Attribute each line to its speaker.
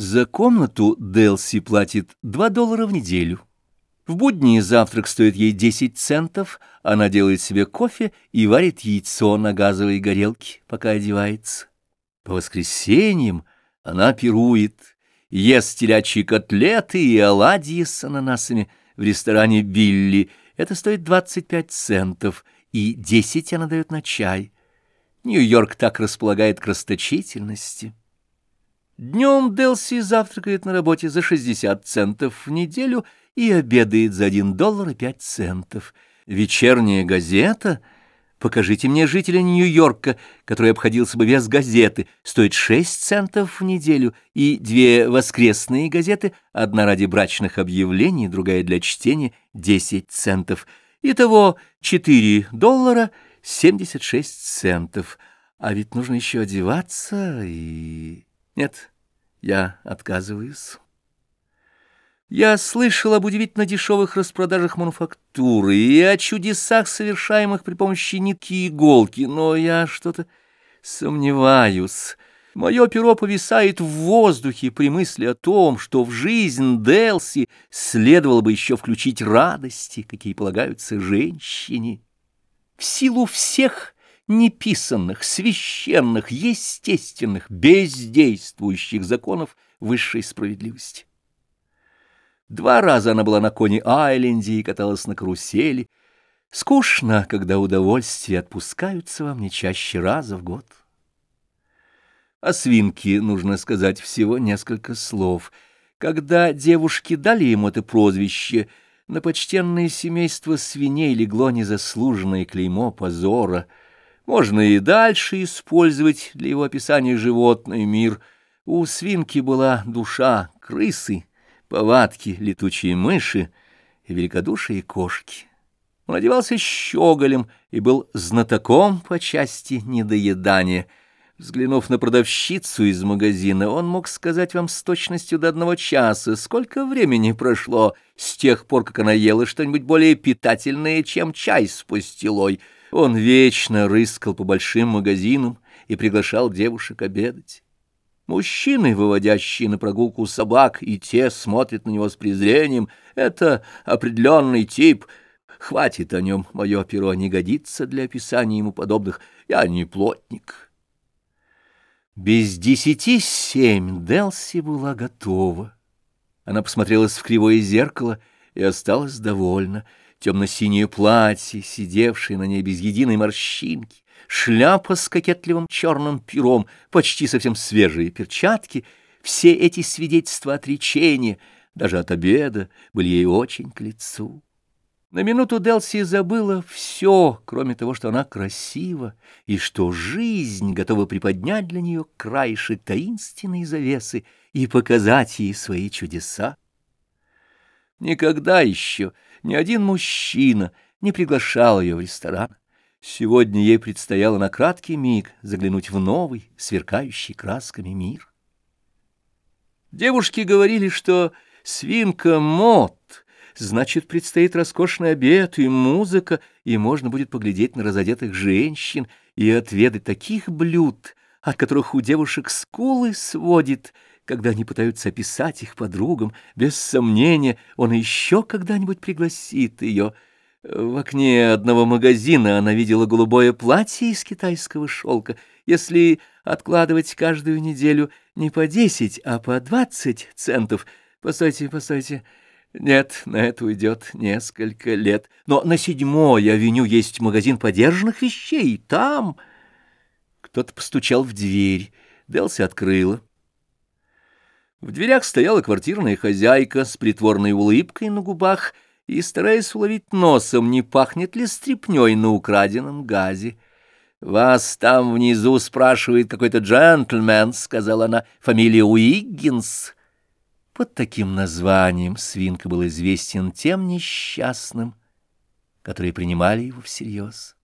Speaker 1: За комнату Делси платит 2 доллара в неделю. В будни завтрак стоит ей 10 центов, она делает себе кофе и варит яйцо на газовой горелке, пока одевается. По воскресеньям она пирует, ест телячьи котлеты и оладьи с ананасами в ресторане «Билли». Это стоит 25 центов, и 10 она дает на чай. Нью-Йорк так располагает к расточительности. Днем Делси завтракает на работе за 60 центов в неделю — и обедает за один доллар и пять центов. Вечерняя газета... Покажите мне жителя Нью-Йорка, который обходился бы без газеты, стоит шесть центов в неделю, и две воскресные газеты, одна ради брачных объявлений, другая для чтения, десять центов. Итого четыре доллара семьдесят шесть центов. А ведь нужно еще одеваться и... Нет, я отказываюсь. Я слышал об удивительно дешевых распродажах мануфактуры и о чудесах, совершаемых при помощи нитки и иголки, но я что-то сомневаюсь. Мое перо повисает в воздухе при мысли о том, что в жизнь Делси следовало бы еще включить радости, какие полагаются женщине. В силу всех неписанных, священных, естественных, бездействующих законов высшей справедливости. Два раза она была на коне Айленде и каталась на карусели. Скучно, когда удовольствия отпускаются вам не чаще раза в год. О свинке нужно сказать всего несколько слов. Когда девушки дали ему это прозвище, на почтенное семейство свиней легло незаслуженное клеймо позора. Можно и дальше использовать для его описания животный мир. У свинки была душа крысы — повадки летучие мыши и великодушие кошки. Он одевался щеголем и был знатоком по части недоедания. Взглянув на продавщицу из магазина, он мог сказать вам с точностью до одного часа, сколько времени прошло с тех пор, как она ела что-нибудь более питательное, чем чай с пастилой. Он вечно рыскал по большим магазинам и приглашал девушек обедать. Мужчины, выводящие на прогулку собак, и те смотрят на него с презрением. Это определенный тип. Хватит о нем, мое перо не годится для описания ему подобных. Я не плотник. Без десяти семь Делси была готова. Она посмотрелась в кривое зеркало и осталась довольна. Темно-синее платье, сидевшее на ней без единой морщинки, шляпа с кокетливым черным пером, почти совсем свежие перчатки, все эти свидетельства отречения, даже от обеда, были ей очень к лицу. На минуту Делси забыла все, кроме того, что она красива, и что жизнь готова приподнять для нее краешек таинственной завесы и показать ей свои чудеса. Никогда еще ни один мужчина не приглашал ее в ресторан. Сегодня ей предстояло на краткий миг заглянуть в новый, сверкающий красками мир. Девушки говорили, что свинка мод, значит, предстоит роскошный обед и музыка, и можно будет поглядеть на разодетых женщин и отведать таких блюд, от которых у девушек скулы сводит, когда они пытаются описать их подругам. Без сомнения, он еще когда-нибудь пригласит ее — в окне одного магазина она видела голубое платье из китайского шелка. Если откладывать каждую неделю не по десять, а по двадцать центов... Постойте, постойте... Нет, на это уйдет несколько лет. Но на седьмой авеню есть магазин подержанных вещей. Там... Кто-то постучал в дверь. Делси открыла. В дверях стояла квартирная хозяйка с притворной улыбкой на губах — и стараясь уловить носом, не пахнет ли стряпнёй на украденном газе. «Вас там внизу спрашивает какой-то джентльмен», — сказала она, — «фамилия Уиггинс». Под таким названием свинка был известен тем несчастным, которые принимали его всерьез.